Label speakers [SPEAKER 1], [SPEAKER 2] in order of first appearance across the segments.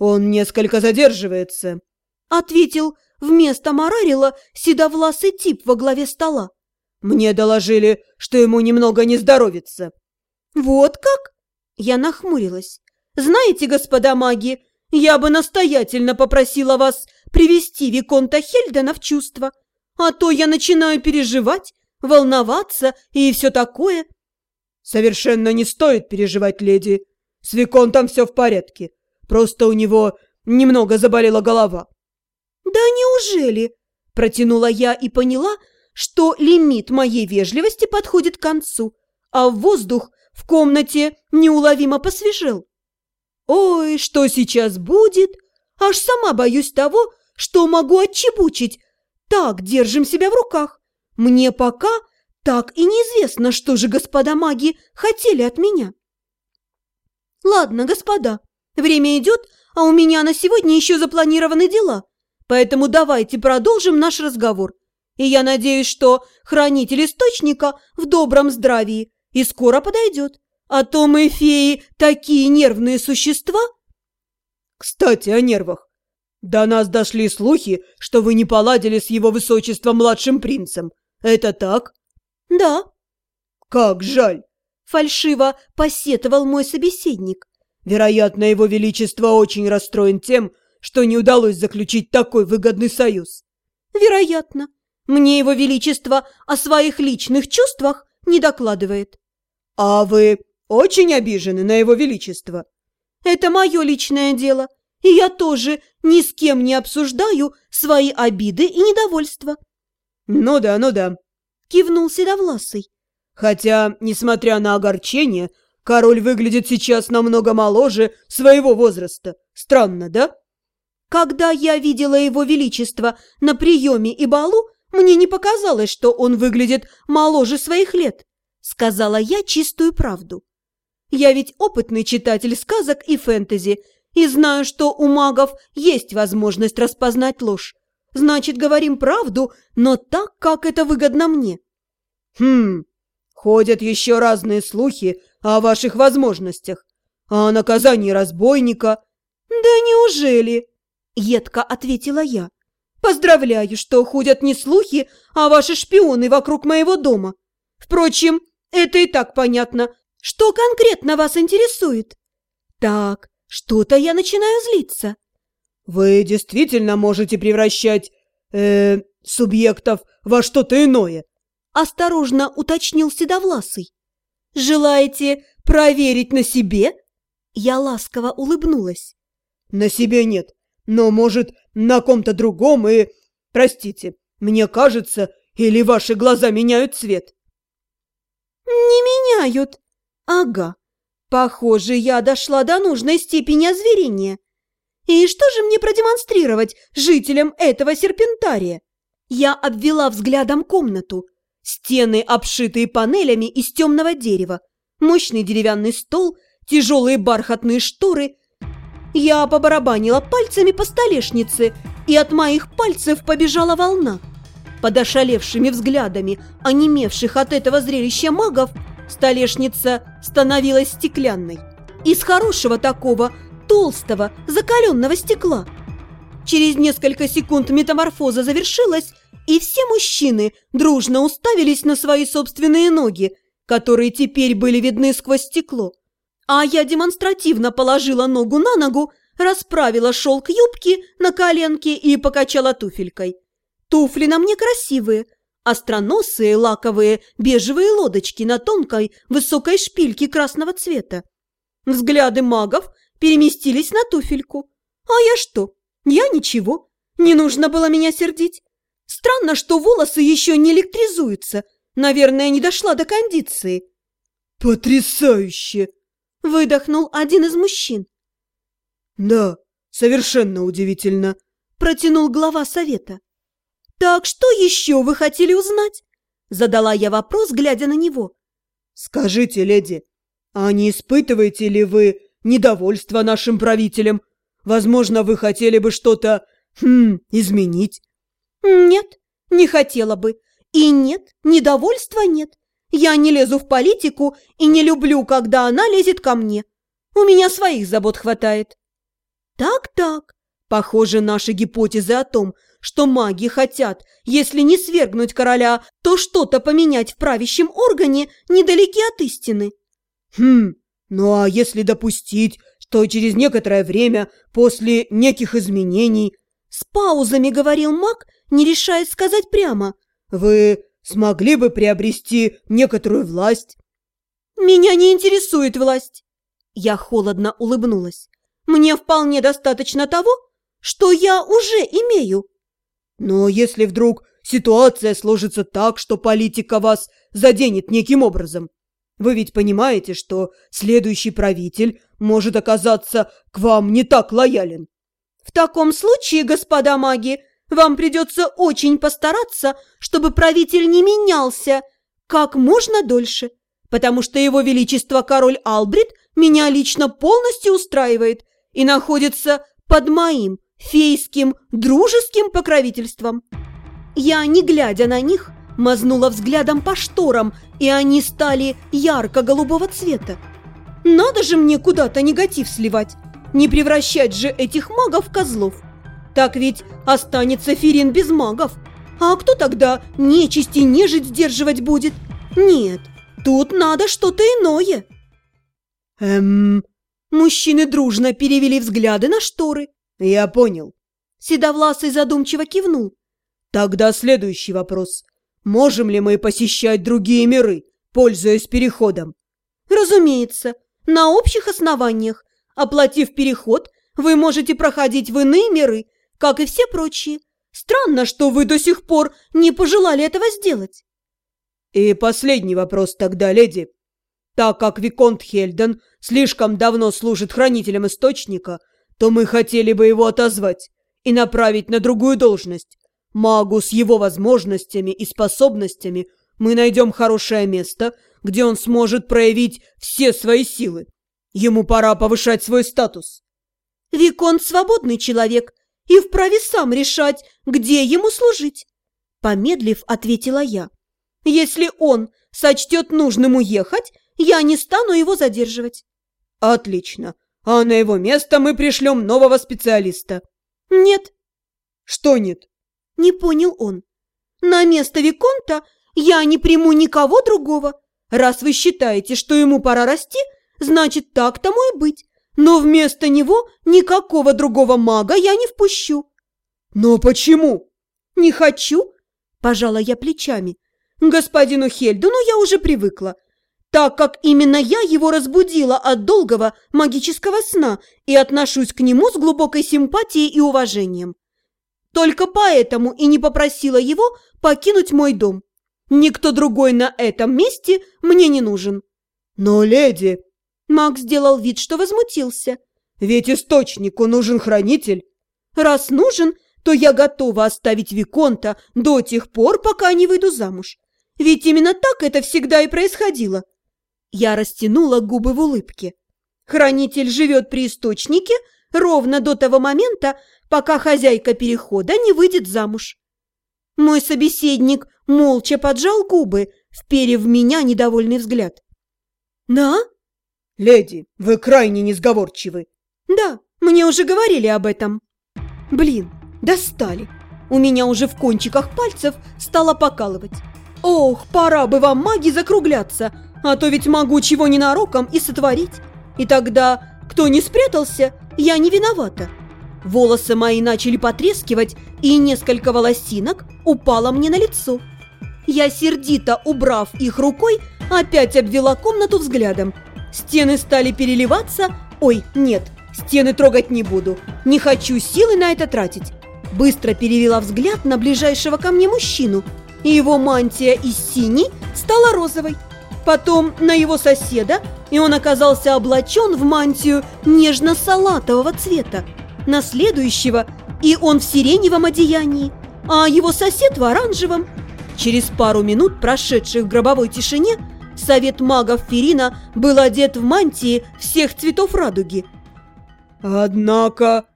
[SPEAKER 1] Он несколько задерживается», —
[SPEAKER 2] ответил вместо Марарила седовласый тип во главе стола.
[SPEAKER 1] «Мне доложили, что ему немного не здоровится».
[SPEAKER 2] «Вот как?» Я нахмурилась. «Знаете, господа маги, я бы настоятельно попросила вас привести Виконта Хельдена в чувство, а то я начинаю переживать, волноваться и все такое».
[SPEAKER 1] «Совершенно не стоит переживать, леди. С Виконтом все в порядке. Просто у него немного заболела голова».
[SPEAKER 2] «Да неужели?» – протянула я и поняла, что лимит моей вежливости подходит к концу, а воздух в комнате неуловимо посвежел. «Ой, что сейчас будет? Аж сама боюсь того, что могу отчебучить. Так держим себя в руках. Мне пока так и неизвестно, что же господа маги хотели от меня». «Ладно, господа, время идет, а у меня на сегодня еще запланированы дела, поэтому давайте продолжим наш разговор. И я надеюсь, что хранитель источника в добром здравии и скоро подойдет. А то мы, феи, такие нервные существа.
[SPEAKER 1] Кстати, о нервах. До нас дошли слухи, что вы не поладили с его высочеством младшим принцем. Это так?
[SPEAKER 2] Да.
[SPEAKER 1] Как жаль.
[SPEAKER 2] Фальшиво посетовал мой собеседник.
[SPEAKER 1] Вероятно, его величество очень расстроен тем, что не удалось заключить такой выгодный союз.
[SPEAKER 2] Вероятно. Мне его величество о своих личных чувствах не докладывает.
[SPEAKER 1] А вы очень обижены на его величество?
[SPEAKER 2] Это мое личное дело, и я тоже ни с кем не обсуждаю свои обиды и недовольства.
[SPEAKER 1] Ну да, ну да,
[SPEAKER 2] кивнул Седовласый.
[SPEAKER 1] Хотя, несмотря на огорчение, король выглядит сейчас намного моложе своего возраста. Странно, да?
[SPEAKER 2] Когда я видела его величество на приеме и балу, мне не показалось, что он выглядит моложе своих лет, сказала я чистую правду. Я ведь опытный читатель сказок и фэнтези и знаю, что у магов есть возможность распознать ложь. Значит, говорим правду, но так, как это выгодно мне.
[SPEAKER 1] Хм, ходят еще разные слухи о ваших возможностях, а о наказании разбойника.
[SPEAKER 2] Да неужели? Едко ответила я. Поздравляю, что ходят не слухи, а ваши шпионы вокруг моего дома. Впрочем, это и так понятно. Что конкретно вас интересует? Так, что-то я начинаю злиться.
[SPEAKER 1] Вы действительно можете превращать э, субъектов во что-то иное?
[SPEAKER 2] Осторожно уточнил Седовласый. Желаете проверить на себе? Я ласково улыбнулась.
[SPEAKER 1] На себе нет, но, может, на ком-то другом и... Простите, мне кажется, или ваши глаза меняют цвет?»
[SPEAKER 2] «Не меняют. Ага. Похоже, я дошла до нужной степени озверения. И что же мне продемонстрировать жителям этого серпентария?» Я обвела взглядом комнату. Стены, обшитые панелями из темного дерева, мощный деревянный стол, тяжелые бархатные шторы – я побарабанила пальцами по столешнице, и от моих пальцев побежала волна. Под ошалевшими взглядами, онемевших от этого зрелища магов, столешница становилась стеклянной. Из хорошего такого, толстого, закаленного стекла. Через несколько секунд метаморфоза завершилась, и все мужчины дружно уставились на свои собственные ноги, которые теперь были видны сквозь стекло. А я демонстративно положила ногу на ногу, расправила шелк юбки на коленке и покачала туфелькой. Туфли на мне красивые, остроносые, лаковые, бежевые лодочки на тонкой, высокой шпильке красного цвета. Взгляды магов переместились на туфельку. А я что? Я ничего. Не нужно было меня сердить. Странно, что волосы еще не электризуются. Наверное, не дошла до кондиции.
[SPEAKER 1] «Потрясающе!»
[SPEAKER 2] Выдохнул один из мужчин.
[SPEAKER 1] Да, совершенно удивительно.
[SPEAKER 2] Протянул глава совета. Так что еще вы хотели узнать? Задала я вопрос, глядя на него.
[SPEAKER 1] Скажите, леди, а не испытываете ли вы недовольство нашим правителем? Возможно, вы хотели бы что-то, хм, изменить?
[SPEAKER 2] Нет, не хотела бы. И нет, недовольства нет. Я не лезу в политику и не люблю, когда она лезет ко мне. У меня своих забот хватает. Так-так. Похоже, наши гипотезы о том, что маги хотят, если не свергнуть короля, то что-то поменять в правящем органе, недалеки от истины.
[SPEAKER 1] Хм, ну а если допустить, что через некоторое время, после неких изменений...
[SPEAKER 2] С паузами говорил маг, не решаясь сказать прямо.
[SPEAKER 1] Вы смогли бы приобрести некоторую власть?
[SPEAKER 2] Меня не интересует власть. Я холодно улыбнулась. Мне вполне достаточно того, что я уже имею.
[SPEAKER 1] Но если вдруг ситуация сложится так, что политика вас заденет неким образом, вы ведь понимаете, что следующий правитель может оказаться к вам не так лоялен.
[SPEAKER 2] В таком случае, господа маги, вам придется очень постараться, чтобы правитель не менялся как можно дольше, потому что его величество король Албрит меня лично полностью устраивает и находится под моим фейским дружеским покровительством. Я, не глядя на них, мазнула взглядом по шторам, и они стали ярко-голубого цвета. Надо же мне куда-то негатив сливать, не превращать же этих магов в козлов. Так ведь останется Ферин без магов. А кто тогда нечисть и нежить сдерживать будет? Нет, тут надо что-то иное.
[SPEAKER 1] Эм...
[SPEAKER 2] Мужчины дружно перевели взгляды на шторы.
[SPEAKER 1] «Я понял».
[SPEAKER 2] Седовласый задумчиво кивнул.
[SPEAKER 1] «Тогда следующий вопрос. Можем ли мы посещать другие миры, пользуясь переходом?»
[SPEAKER 2] «Разумеется, на общих основаниях. Оплатив переход, вы можете проходить в иные миры, как и все прочие. Странно, что вы до сих пор не пожелали этого сделать».
[SPEAKER 1] «И последний вопрос тогда, леди. Так как Виконт Хельден слишком давно служит хранителем Источника, то мы хотели бы его отозвать и направить на другую должность. Магу с его возможностями и способностями мы найдем хорошее место, где он сможет проявить все свои силы. Ему пора повышать свой статус.
[SPEAKER 2] Виконт свободный человек и вправе сам решать, где ему служить. Помедлив, ответила я. Если он сочтет нужным уехать, я не стану его задерживать.
[SPEAKER 1] Отлично а на его место мы пришлем нового специалиста».
[SPEAKER 2] «Нет».
[SPEAKER 1] «Что нет?»
[SPEAKER 2] Не понял он. «На место Виконта я не приму никого другого. Раз вы считаете, что ему пора расти, значит, так тому и быть. Но вместо него никакого другого мага я не впущу».
[SPEAKER 1] «Но почему?»
[SPEAKER 2] «Не хочу», – пожала я плечами. «Господину Хельдуну я уже привыкла так как именно я его разбудила от долгого магического сна и отношусь к нему с глубокой симпатией и уважением. Только поэтому и не попросила его покинуть мой дом. Никто другой на этом месте мне не нужен.
[SPEAKER 1] Но, леди...
[SPEAKER 2] Макс сделал вид, что возмутился.
[SPEAKER 1] Ведь источнику нужен хранитель.
[SPEAKER 2] Раз нужен, то я готова оставить Виконта до тех пор, пока не выйду замуж. Ведь именно так это всегда и происходило. Я растянула губы в улыбке. Хранитель живет при источнике ровно до того момента, пока хозяйка перехода не выйдет замуж. Мой собеседник молча поджал губы, вперев в меня недовольный взгляд. «Да?»
[SPEAKER 1] «Леди, вы крайне несговорчивы».
[SPEAKER 2] «Да, мне уже говорили об этом». «Блин, достали. У меня уже в кончиках пальцев стало покалывать. Ох, пора бы вам, маги, закругляться, а то ведь могу чего ненароком и сотворить. И тогда, кто не спрятался, я не виновата. Волосы мои начали потрескивать, и несколько волосинок упало мне на лицо. Я, сердито убрав их рукой, опять обвела комнату взглядом. Стены стали переливаться. Ой, нет, стены трогать не буду. Не хочу силы на это тратить. Быстро перевела взгляд на ближайшего ко мне мужчину, и его мантия из синей стала розовой потом на его соседа, и он оказался облачен в мантию нежно-салатового цвета, на следующего, и он в сиреневом одеянии, а его сосед в оранжевом. Через пару минут, прошедших в гробовой тишине, совет магов Ферина был одет в мантии всех цветов радуги.
[SPEAKER 1] «Однако...»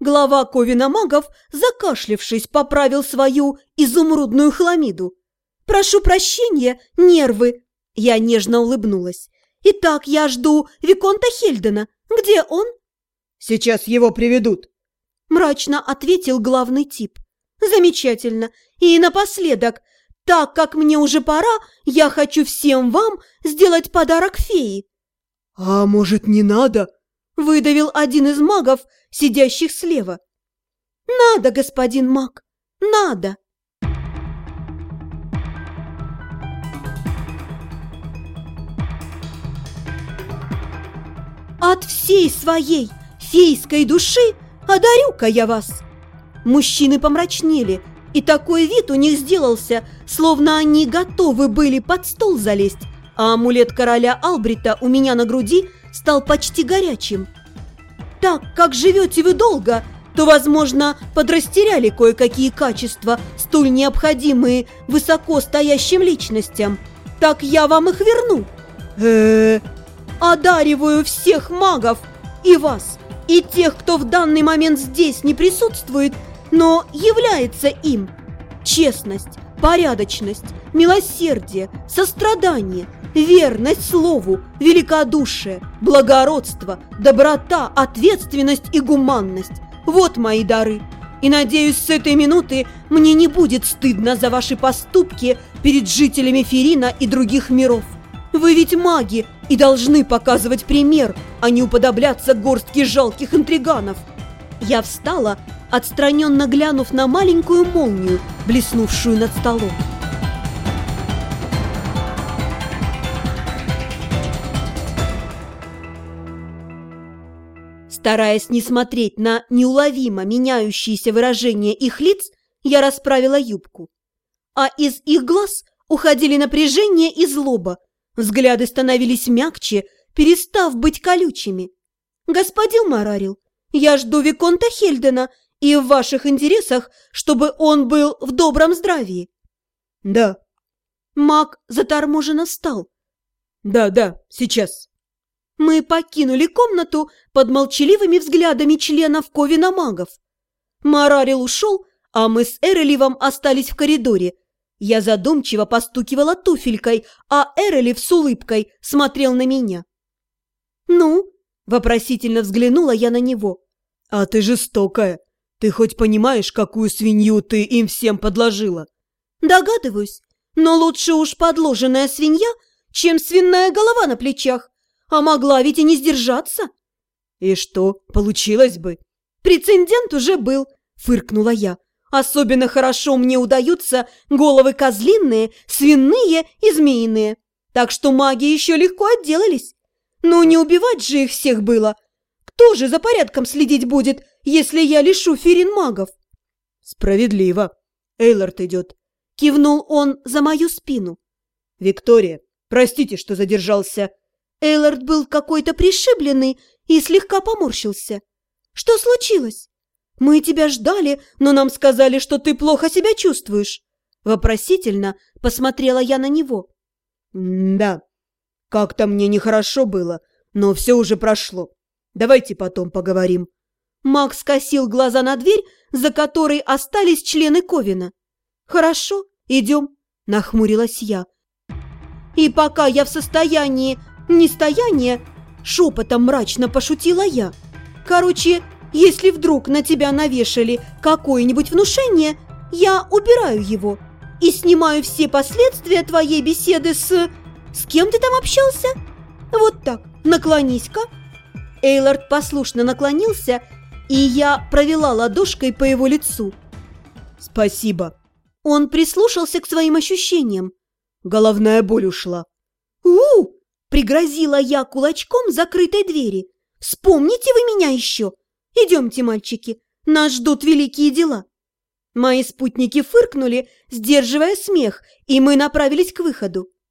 [SPEAKER 2] Глава Ковина магов, закашлившись, поправил свою изумрудную хламиду. «Прошу прощения, нервы!» Я нежно улыбнулась. «Итак, я жду Виконта Хельдена. Где он?»
[SPEAKER 1] Сейчас его приведут!»
[SPEAKER 2] Мрачно ответил главный тип. «Замечательно. И напоследок, так как мне уже пора, я хочу всем вам сделать подарок феи».
[SPEAKER 1] «А может, не надо?»
[SPEAKER 2] Выдавил один из магов, сидящих слева. «Надо, господин маг, надо!» От всей своей фейской души одарю-ка я вас!» Мужчины помрачнели, и такой вид у них сделался, словно они готовы были под стол залезть, а амулет короля Албрита у меня на груди стал почти горячим. «Так как живете вы долго, то, возможно, подрастеряли кое-какие качества, столь необходимые высоко стоящим личностям. Так я вам их верну.
[SPEAKER 1] э
[SPEAKER 2] Одариваю всех магов и вас, и тех, кто в данный момент здесь не присутствует, но является им. Честность, порядочность, милосердие, сострадание, верность слову, великодушие, благородство, доброта, ответственность и гуманность. Вот мои дары. И надеюсь, с этой минуты мне не будет стыдно за ваши поступки перед жителями Ферина и других миров. Вы ведь маги и должны показывать пример, а не уподобляться горстке жалких интриганов. Я встала, отстраненно глянув на маленькую молнию, блеснувшую над столом. Стараясь не смотреть на неуловимо меняющиеся выражения их лиц, я расправила юбку. А из их глаз уходили напряжение и злоба, взгляды становились мягче, перестав быть колючими. «Господин Марарил, я жду Виконта Хельдена, и в ваших интересах, чтобы он был в добром здравии».
[SPEAKER 1] «Да».
[SPEAKER 2] Маг заторможенно встал.
[SPEAKER 1] «Да, да, сейчас».
[SPEAKER 2] Мы покинули комнату под молчаливыми взглядами членов Ковина магов. Марарил ушел, а мы с Эреливом остались в коридоре. Я задумчиво постукивала туфелькой, а Эрелив с улыбкой смотрел на меня. «Ну?» – вопросительно взглянула я на него.
[SPEAKER 1] «А ты жестокая. Ты хоть понимаешь, какую свинью ты им всем подложила?»
[SPEAKER 2] «Догадываюсь, но лучше уж подложенная свинья, чем свиная голова на плечах. А могла ведь и не сдержаться.
[SPEAKER 1] И что, получилось бы?
[SPEAKER 2] Прецедент уже был, фыркнула я. Особенно хорошо мне удаются головы козлиные, свиные и змеиные. Так что маги еще легко отделались. Но не убивать же их всех было. Кто же за порядком следить будет, если я лишу ферин магов?
[SPEAKER 1] Справедливо. Эйлорд идет.
[SPEAKER 2] Кивнул он за мою спину.
[SPEAKER 1] Виктория, простите, что задержался.
[SPEAKER 2] Эйлард был какой-то пришибленный и слегка поморщился. «Что случилось? Мы тебя ждали, но нам сказали, что ты плохо себя чувствуешь». Вопросительно посмотрела я на него.
[SPEAKER 1] «Да, как-то мне нехорошо было, но все уже прошло. Давайте потом поговорим».
[SPEAKER 2] Макс скосил глаза на дверь, за которой остались члены Ковина. «Хорошо, идем», – нахмурилась я. «И пока я в состоянии не стояние, шепотом мрачно пошутила я. Короче, если вдруг на тебя навешали какое-нибудь внушение, я убираю его и снимаю все последствия твоей беседы с... С кем ты там общался? Вот так, наклонись-ка. Эйлард послушно наклонился, и я провела ладошкой по его лицу.
[SPEAKER 1] «Спасибо».
[SPEAKER 2] Он прислушался к своим ощущениям.
[SPEAKER 1] Головная боль ушла.
[SPEAKER 2] «У-у!» Пригрозила я кулачком закрытой двери. «Вспомните вы меня еще! Идемте, мальчики, нас ждут великие дела!» Мои спутники фыркнули, сдерживая смех, и мы направились к выходу.